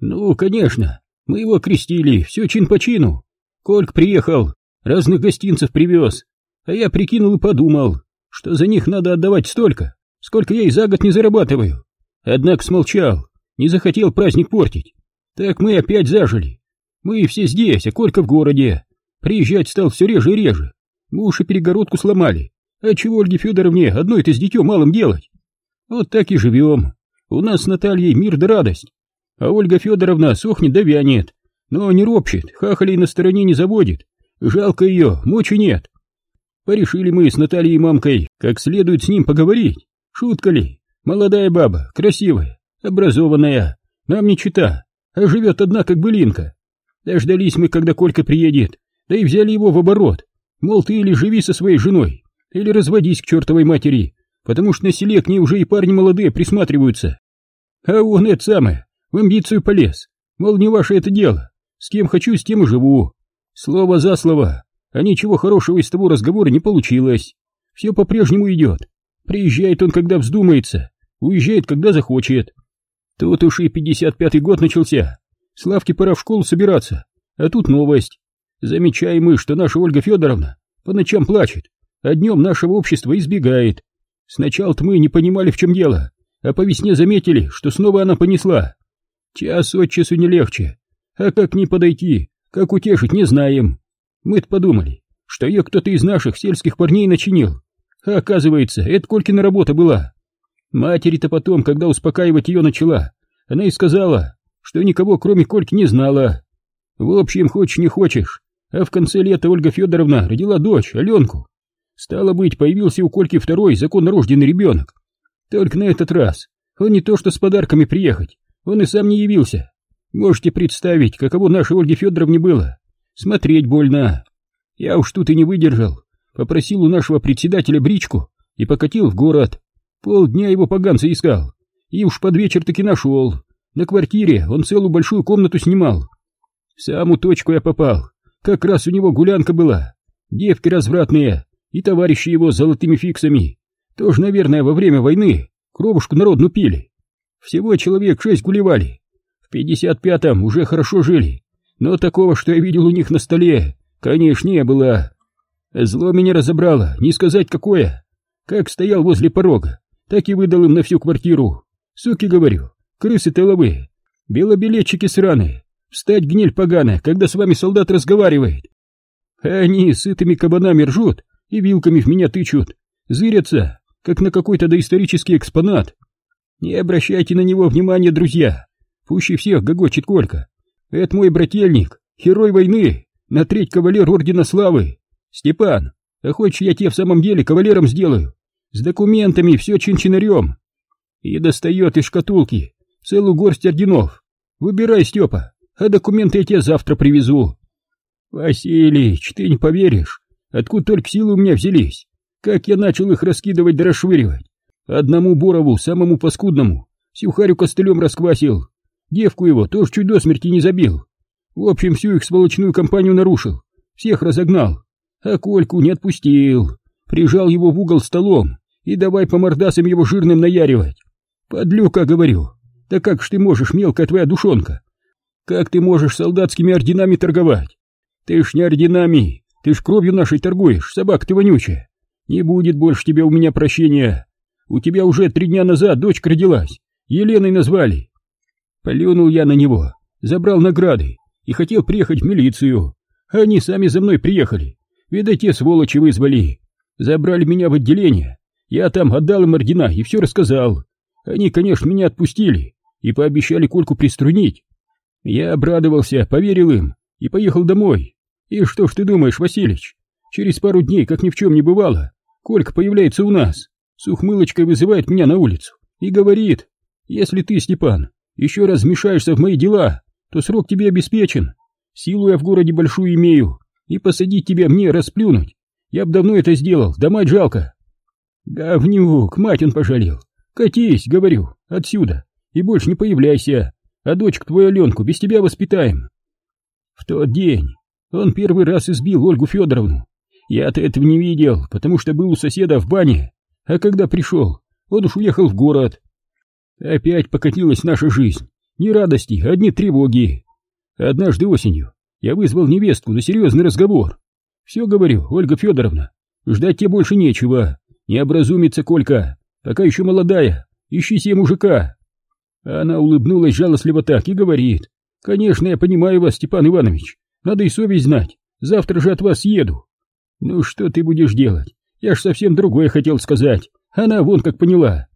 Ну, конечно, мы его крестили, все чин по чину. Кольк приехал, разных гостинцев привез, а я прикинул и подумал, что за них надо отдавать столько, сколько я и за год не зарабатываю. Однако смолчал, не захотел праздник портить. Так мы опять зажили. Мы все здесь, а Колька в городе. Приезжать стал все реже и реже. Мы уж и перегородку сломали. А чего Ольге Федоровне одной-то с детем малым делать? Вот так и живем. У нас с Натальей мир да радость. А Ольга Федоровна сохнет да вянет. Но не ропщет, хахалей на стороне не заводит. Жалко ее, мочи нет. Порешили мы с Натальей мамкой, как следует с ним поговорить. Шутка ли? Молодая баба, красивая, образованная, нам не чита, а живет одна как былинка. Дождались мы, когда Колька приедет, да и взяли его в оборот. Мол, ты или живи со своей женой, или разводись к чертовой матери, потому что на селе к ней уже и парни молодые присматриваются. А он это самое, в амбицию полез. Мол, не ваше это дело, с кем хочу, с тем и живу. Слово за слово, а ничего хорошего из того разговора не получилось. Все по-прежнему идет. Приезжает он, когда вздумается, уезжает, когда захочет. Тут уж и 55-й год начался. Славке пора в школу собираться, а тут новость. Замечаем мы, что наша Ольга Федоровна по ночам плачет, а днем нашего общества избегает. Сначала-то мы не понимали, в чем дело, а по весне заметили, что снова она понесла. Час от часу не легче, а как не подойти, как утешить, не знаем. Мы-то подумали, что ее кто-то из наших сельских парней начинил, а оказывается, это Колькина работа была. Матери-то потом, когда успокаивать ее начала, она и сказала, что никого кроме Кольки не знала. В общем, хочешь не хочешь, а в конце лета Ольга Федоровна родила дочь, Аленку. Стало быть, появился у Кольки второй законнорожденный ребенок. Только на этот раз он не то что с подарками приехать, он и сам не явился. Можете представить, каково нашей Ольге Федоровне было. Смотреть больно. Я уж тут и не выдержал. Попросил у нашего председателя бричку и покатил в город. Полдня его поганца искал. И уж под вечер таки нашел. На квартире он целую большую комнату снимал. В саму точку я попал. Как раз у него гулянка была. Девки развратные и товарищи его с золотыми фиксами. Тоже, наверное, во время войны кровушку народну пили. Всего человек шесть гулевали. В пятьдесят пятом уже хорошо жили. Но такого, что я видел у них на столе, конечно, не было. Зло меня разобрало, не сказать какое. Как стоял возле порога, так и выдал им на всю квартиру. Суки, говорю, крысы тыловые, белобилетчики сраные, встать гниль поганая, когда с вами солдат разговаривает. Они сытыми кабанами ржут и вилками в меня тычут, зырятся, как на какой-то доисторический экспонат. Не обращайте на него внимания, друзья. Пуще всех гогочет Колька. Это мой брательник, герой войны, на треть кавалер Ордена Славы. Степан, а хочешь я тебе в самом деле кавалером сделаю? С документами, все чин-чинарем. И достает из шкатулки целую горсть орденов. Выбирай, Степа, а документы я тебе завтра привезу. Василич, ты не поверишь, откуда только силы у меня взялись. Как я начал их раскидывать да расшвыривать. Одному Борову, самому паскудному, сюхарю костылем расквасил. Девку его тоже чуть до смерти не забил. В общем, всю их сволочную компанию нарушил. Всех разогнал. А Кольку не отпустил. Прижал его в угол столом и давай по мордасам его жирным наяривать. Подлюка, говорю. Да как ж ты можешь, мелкая твоя душонка? Как ты можешь солдатскими орденами торговать? Ты ж не орденами, ты ж кровью нашей торгуешь, собак ты вонючая. Не будет больше тебе у меня прощения. У тебя уже три дня назад дочка родилась, Еленой назвали. Плюнул я на него, забрал награды и хотел приехать в милицию. Они сами за мной приехали. Видать, те сволочи вызвали. Забрали меня в отделение. Я там отдал им ордена и все рассказал. Они, конечно, меня отпустили и пообещали Кольку приструнить. Я обрадовался, поверил им и поехал домой. И что ж ты думаешь, Василич? Через пару дней, как ни в чем не бывало, Колька появляется у нас, с ухмылочкой вызывает меня на улицу и говорит, если ты, Степан, еще раз вмешаешься в мои дела, то срок тебе обеспечен. Силу я в городе большую имею, и посадить тебя мне расплюнуть. Я б давно это сделал, да мать жалко. Говнюк, мать он пожалел. Катись, говорю, отсюда, и больше не появляйся, а дочку твою Аленку без тебя воспитаем. В тот день он первый раз избил Ольгу Федоровну. Я-то этого не видел, потому что был у соседа в бане, а когда пришел, он уж уехал в город. Опять покатилась наша жизнь, ни радости, одни тревоги. Однажды осенью я вызвал невестку на серьезный разговор. Все говорю, Ольга Федоровна, ждать тебе больше нечего. Не образумится Колька, пока еще молодая, ищи себе мужика. Она улыбнулась жалостливо так и говорит. Конечно, я понимаю вас, Степан Иванович, надо и совесть знать, завтра же от вас еду. Ну что ты будешь делать? Я ж совсем другое хотел сказать, она вон как поняла.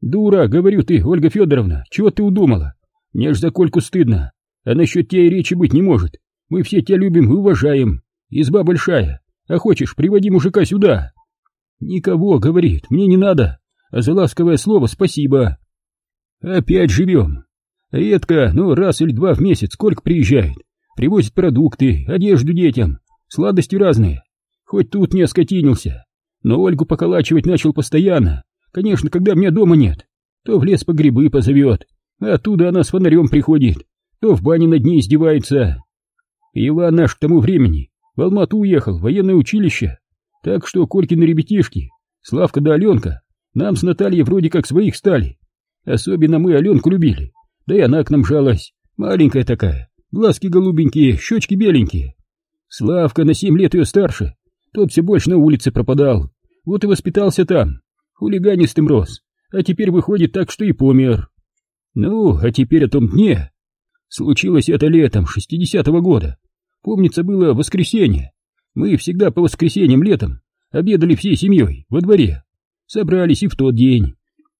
Дура, говорю ты, Ольга Федоровна, чего ты удумала? Мне ж за Кольку стыдно, а насчет тебя и речи быть не может. Мы все тебя любим и уважаем. Изба большая, а хочешь, приводи мужика сюда. Никого, говорит, мне не надо, а за ласковое слово спасибо. Опять живем. Редко, но раз или два в месяц сколько приезжает. Привозит продукты, одежду детям, сладости разные. Хоть тут не оскотинился, но Ольгу поколачивать начал постоянно. Конечно, когда меня дома нет. То в лес по грибы позовет, а оттуда она с фонарем приходит, то в бане над ней издевается. Иван наш к тому времени в Алмату уехал, в военное училище, так что Колькины ребятишки, Славка да Аленка, нам с Натальей вроде как своих стали. Особенно мы Аленку любили, да и она к нам жалась, маленькая такая, глазки голубенькие, щечки беленькие. Славка на семь лет ее старше, тот все больше на улице пропадал, вот и воспитался там, хулиганистым рос, а теперь выходит так, что и помер. Ну, а теперь о том дне. Случилось это летом шестидесятого года. Помнится, было воскресенье. Мы всегда по воскресеньям летом обедали всей семьей во дворе. Собрались и в тот день.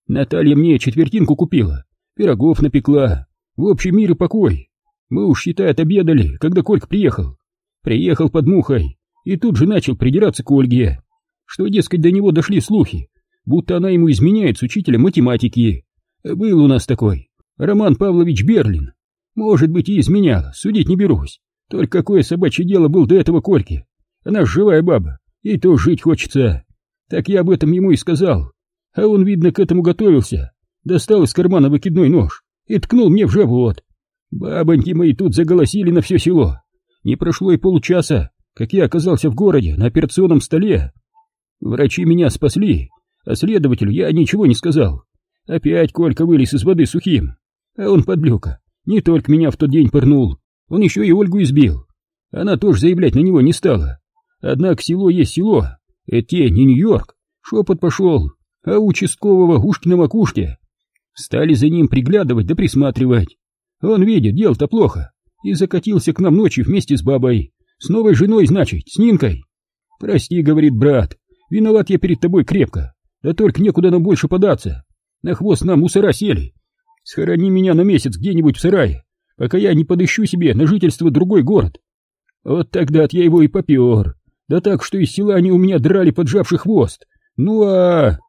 Наталья мне четвертинку купила, пирогов напекла. В общем мир и покой. Мы уж, считай, отобедали, когда Колька приехал. Приехал под мухой и тут же начал придираться к Ольге. Что, дескать, до него дошли слухи, будто она ему изменяет с учителем математики. Был у нас такой, Роман Павлович Берлин. Может быть, и изменял, судить не берусь. Только какое собачье дело был до этого Кольки. Она живая баба, и то жить хочется. Так я об этом ему и сказал. А он, видно, к этому готовился. Достал из кармана выкидной нож и ткнул мне в живот. Бабоньки мои тут заголосили на все село. Не прошло и получаса, как я оказался в городе на операционном столе. Врачи меня спасли, а следователю я ничего не сказал. Опять Колька вылез из воды сухим. А он, подлюка, не только меня в тот день пырнул, он еще и Ольгу избил. Она тоже заявлять на него не стала. Однако село есть село, это не Нью-Йорк. Шепот пошел, а участкового ушки на макушке. Стали за ним приглядывать да присматривать. Он видит, дело-то плохо, и закатился к нам ночью вместе с бабой. С новой женой, значит, с Нинкой. Прости, говорит брат, виноват я перед тобой крепко, да только некуда нам больше податься. На хвост нам мусора сели. Схорони меня на месяц где-нибудь в сарае, пока я не подыщу себе на жительство другой город. Вот тогда я его и попер. Да так, что из села они у меня драли поджавший хвост. Ну а...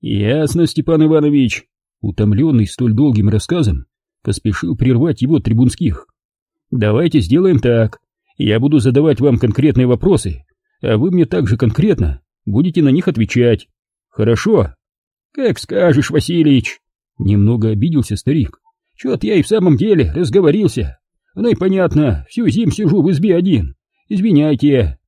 Ясно, Степан Иванович. Утомленный столь долгим рассказом, поспешил прервать его трибунских. Давайте сделаем так. Я буду задавать вам конкретные вопросы, а вы мне также конкретно будете на них отвечать. Хорошо? Как скажешь, Васильич. Немного обиделся старик. Чё-то я и в самом деле разговорился. Ну и понятно, всю зим сижу в избе один. Извиняйте.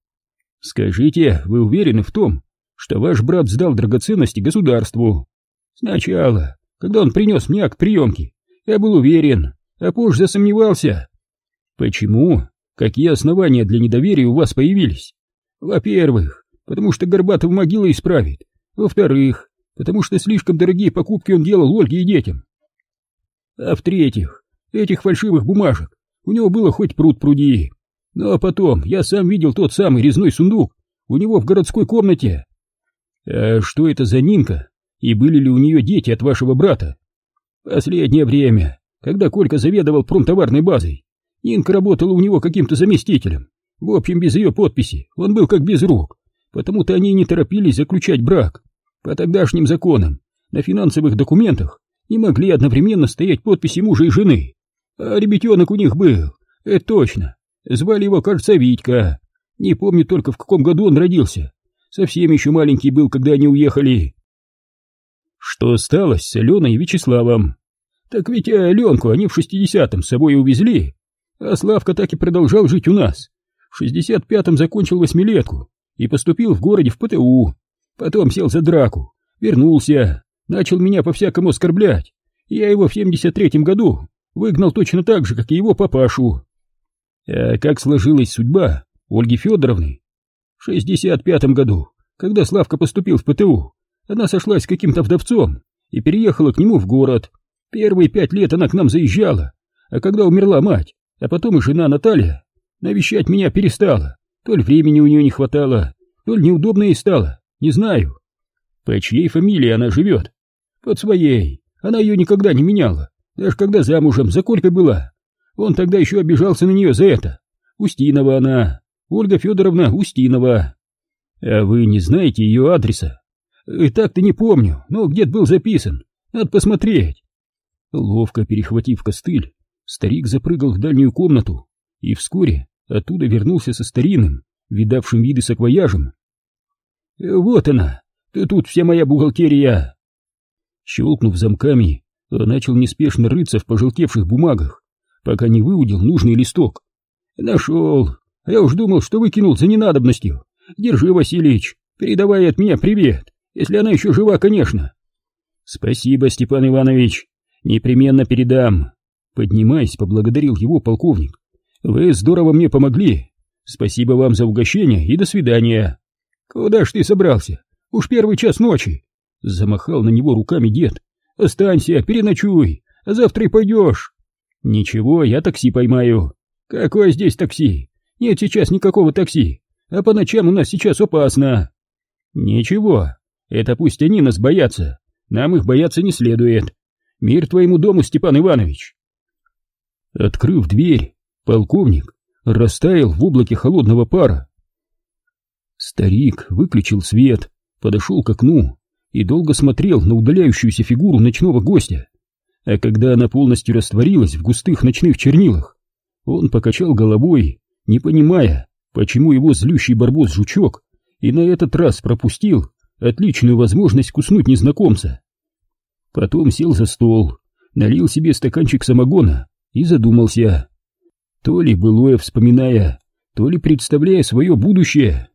Скажите, вы уверены в том, что ваш брат сдал драгоценности государству? Сначала, когда он принес мне акт приемки, я был уверен, а позже засомневался. Почему? Какие основания для недоверия у вас появились? Во-первых, потому что Горбатов могилы исправит. Во-вторых, потому что слишком дорогие покупки он делал Ольге и детям. А в-третьих, этих фальшивых бумажек у него было хоть пруд пруди. Ну а потом я сам видел тот самый резной сундук у него в городской комнате. А что это за Нинка? И были ли у нее дети от вашего брата? Последнее время, когда Колька заведовал промтоварной базой, Нинка работала у него каким-то заместителем. В общем, без ее подписи он был как без рук, потому-то они не торопились заключать брак. По тогдашним законам на финансовых документах не могли одновременно стоять подписи мужа и жены. А ребятенок у них был, это точно. Звали его, кажется, Витька. Не помню только, в каком году он родился. Совсем еще маленький был, когда они уехали. Что стало с Аленой и Вячеславом? Так ведь Аленку они в шестидесятом с собой увезли, а Славка так и продолжал жить у нас. В шестьдесят пятом закончил восьмилетку и поступил в городе в ПТУ. Потом сел за драку, вернулся, начал меня по-всякому оскорблять. Я его в 73-м году выгнал точно так же, как и его папашу. А как сложилась судьба Ольги Федоровны? В 65 году, когда Славка поступил в ПТУ, она сошлась с каким-то вдовцом и переехала к нему в город. Первые пять лет она к нам заезжала, а когда умерла мать, а потом и жена Наталья, навещать меня перестала. То ли времени у нее не хватало, то ли неудобно ей стало, не знаю. По чьей фамилии она живет? Под своей. Она ее никогда не меняла, даже когда замужем за Колькой была. Он тогда еще обижался на нее за это. Устинова она, Ольга Федоровна Устинова. А вы не знаете ее адреса? И так-то не помню, но где-то был записан. Надо посмотреть. Ловко перехватив костыль, старик запрыгал в дальнюю комнату и вскоре оттуда вернулся со старинным, видавшим виды саквояжем. «Вот она! Тут вся моя бухгалтерия!» Щелкнув замками, начал неспешно рыться в пожелтевших бумагах, пока не выудил нужный листок. «Нашел! Я уж думал, что выкинул за ненадобностью. Держи, Василич, передавай от меня привет, если она еще жива, конечно!» «Спасибо, Степан Иванович, непременно передам!» Поднимаясь, поблагодарил его полковник. «Вы здорово мне помогли. Спасибо вам за угощение и до свидания!» «Куда ж ты собрался? Уж первый час ночи!» Замахал на него руками дед. «Останься, переночуй, а завтра и пойдешь!» «Ничего, я такси поймаю». «Какое здесь такси? Нет сейчас никакого такси, а по ночам у нас сейчас опасно». «Ничего, это пусть они нас боятся, нам их бояться не следует. Мир твоему дому, Степан Иванович!» Открыв дверь, полковник растаял в облаке холодного пара. Старик выключил свет, подошел к окну и долго смотрел на удаляющуюся фигуру ночного гостя. А когда она полностью растворилась в густых ночных чернилах, он покачал головой, не понимая, почему его злющий барбос-жучок и на этот раз пропустил отличную возможность куснуть незнакомца. Потом сел за стол, налил себе стаканчик самогона и задумался, то ли былое вспоминая, то ли представляя свое будущее.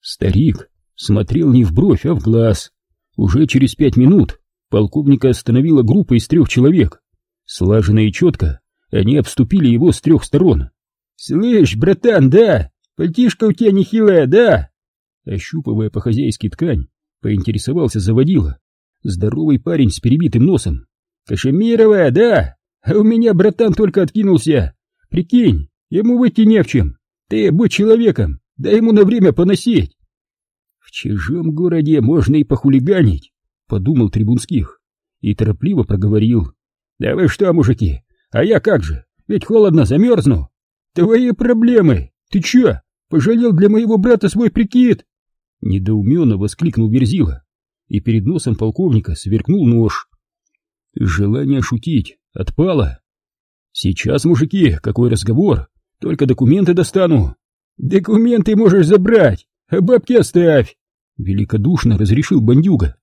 Старик смотрел не в бровь, а в глаз. Уже через пять минут полковника остановила группа из трех человек. Слаженно и четко они обступили его с трех сторон. «Слышь, братан, да? Пальтишка у тебя нехилая, да?» Ощупывая по-хозяйски ткань, поинтересовался заводила. Здоровый парень с перебитым носом. «Кашемировая, да? У меня братан только откинулся. Прикинь, ему выйти не в чем. Ты будь человеком, дай ему на время поносить. В чужом городе можно и похулиганить, подумал Трибунских и торопливо проговорил. Да вы что, мужики, а я как же, ведь холодно, замерзну. Твои проблемы, ты чё, пожалел для моего брата свой прикид? Недоуменно воскликнул Верзила, и перед носом полковника сверкнул нож. Желание шутить отпало. Сейчас, мужики, какой разговор, только документы достану. Документы можешь забрать, а бабки оставь, великодушно разрешил бандюга.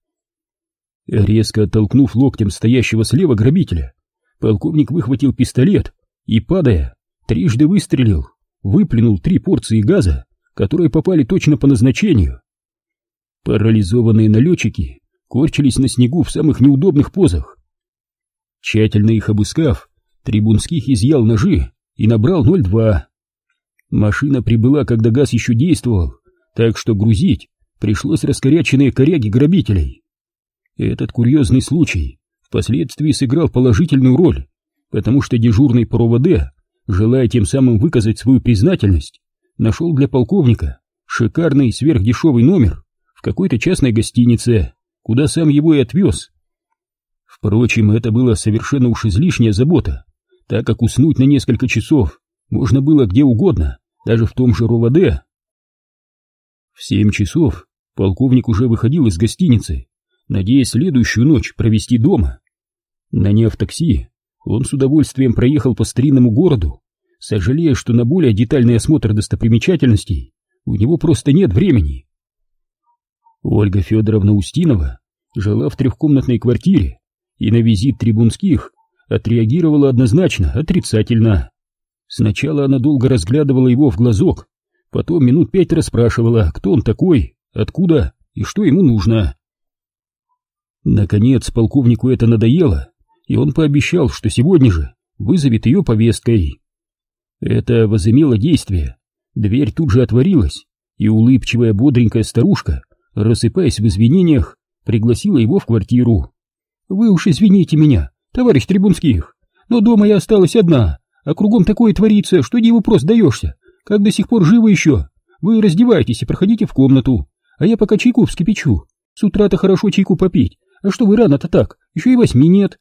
Резко оттолкнув локтем стоящего слева грабителя, полковник выхватил пистолет и, падая, трижды выстрелил, выплюнул три порции газа, которые попали точно по назначению. Парализованные налетчики корчились на снегу в самых неудобных позах. Тщательно их обыскав, Трибунских изъял ножи и набрал 02. Машина прибыла, когда газ еще действовал, так что грузить пришлось раскоряченные коряги грабителей. Этот курьезный случай впоследствии сыграл положительную роль, потому что дежурный по РОВД, желая тем самым выказать свою признательность, нашел для полковника шикарный сверхдешевый номер в какой-то частной гостинице, куда сам его и отвез. Впрочем, это было совершенно уж излишняя забота, так как уснуть на несколько часов можно было где угодно, даже в том же РОВД. В семь часов полковник уже выходил из гостиницы, надеясь следующую ночь провести дома. Наняв такси, он с удовольствием проехал по старинному городу, сожалея, что на более детальный осмотр достопримечательностей у него просто нет времени. Ольга Федоровна Устинова жила в трехкомнатной квартире и на визит Трибунских отреагировала однозначно, отрицательно. Сначала она долго разглядывала его в глазок, потом минут пять расспрашивала, кто он такой, откуда и что ему нужно. Наконец полковнику это надоело, и он пообещал, что сегодня же вызовет ее повесткой. Это возымело действие. Дверь тут же отворилась, и улыбчивая бодренькая старушка, рассыпаясь в извинениях, пригласила его в квартиру. «Вы уж извините меня, товарищ Трибунских, но дома я осталась одна, а кругом такое творится, что диву просто даешься, как до сих пор живы еще. Вы раздевайтесь и проходите в комнату, а я пока чайку вскипячу. С утра-то хорошо чайку попить, а что вы рано-то так, еще и восьми нет».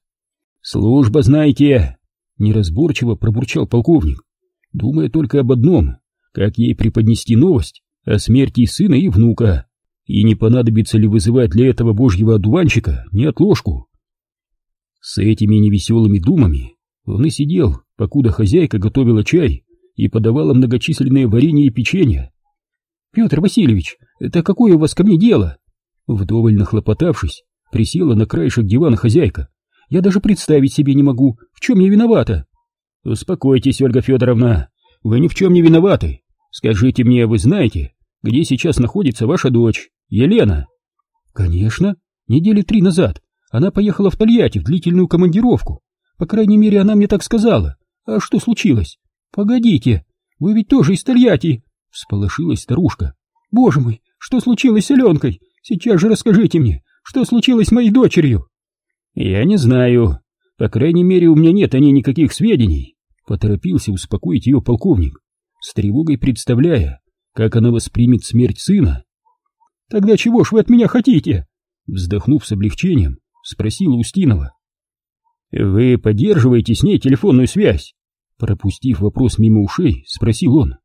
«Служба, знаете», — неразборчиво пробурчал полковник, думая только об одном, как ей преподнести новость о смерти сына и внука, и не понадобится ли вызывать для этого божьего одуванчика неотложку. С этими невеселыми думами он и сидел, покуда хозяйка готовила чай и подавала многочисленные варенье и печенье. «Петр Васильевич, это какое у вас ко мне дело?» Вдоволь нахлопотавшись, присела на краешек дивана хозяйка. «Я даже представить себе не могу, в чем я виновата». «Успокойтесь, Ольга Федоровна, вы ни в чем не виноваты. Скажите мне, вы знаете, где сейчас находится ваша дочь, Елена?» «Конечно, недели три назад она поехала в Тольятти в длительную командировку. По крайней мере, она мне так сказала. А что случилось? Погодите, вы ведь тоже из Тольятти!» Всполошилась старушка. «Боже мой, что случилось с Аленкой? Сейчас же расскажите мне, что случилось с моей дочерью?» «Я не знаю. По крайней мере, у меня нет о ней никаких сведений», — поторопился успокоить ее полковник, с тревогой представляя, как она воспримет смерть сына. «Тогда чего ж вы от меня хотите?» Вздохнув с облегчением, спросила Устинова. «Вы поддерживаете с ней телефонную связь?» Пропустив вопрос мимо ушей, спросил он.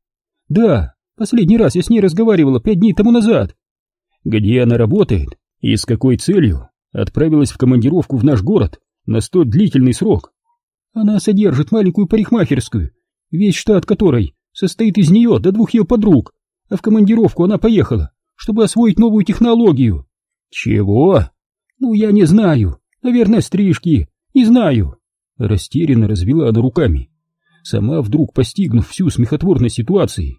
«Да, последний раз я с ней разговаривала пять дней тому назад». «Где она работает и с какой целью отправилась в командировку в наш город на столь длительный срок?» «Она содержит маленькую парикмахерскую, весь штат которой состоит из нее до двух ее подруг, а в командировку она поехала, чтобы освоить новую технологию». «Чего?» «Ну, я не знаю. Наверное, стрижки. Не знаю». Растерянно развела она руками, сама вдруг постигнув всю смехотворность ситуации.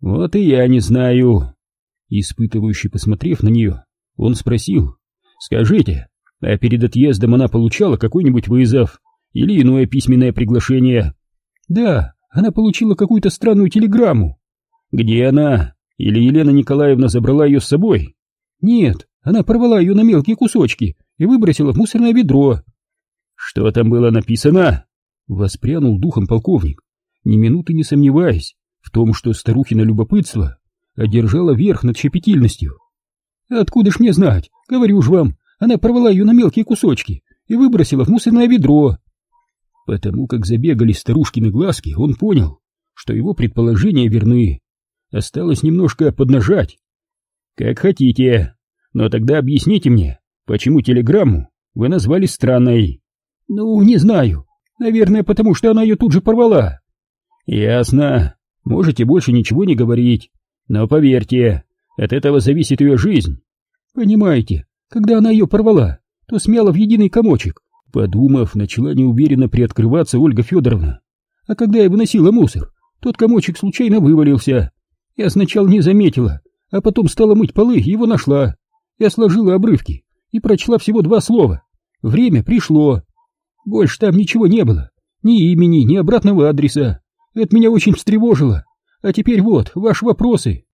«Вот и я не знаю». Испытывающий, посмотрев на нее, он спросил, «Скажите, а перед отъездом она получала какой-нибудь вызов или иное письменное приглашение?» «Да, она получила какую-то странную телеграмму». «Где она? Или Елена Николаевна забрала ее с собой?» «Нет, она порвала ее на мелкие кусочки и выбросила в мусорное ведро. Что там было написано? Воспрянул духом полковник, ни минуты не сомневаясь в том, что старухина любопытство одержало верх над щепетильностью. Откуда ж мне знать? Говорю ж вам, она порвала ее на мелкие кусочки и выбросила в мусорное ведро. Потому как забегали старушкины глазки, он понял, что его предположения верны. Осталось немножко поднажать. Как хотите, но тогда объясните мне, почему телеграмму вы назвали странной? Ну, не знаю. Наверное, потому что она ее тут же порвала. Ясно. Можете больше ничего не говорить. Но поверьте, от этого зависит ее жизнь. Понимаете, когда она ее порвала, то смяла в единый комочек. Подумав, начала неуверенно приоткрываться Ольга Федоровна. А когда я выносила мусор, тот комочек случайно вывалился. Я сначала не заметила, а потом стала мыть полы и его нашла. Я сложила обрывки и прочла всего два слова. Время пришло. Больше там ничего не было. Ни имени, ни обратного адреса. Это меня очень встревожило. А теперь вот, ваши вопросы.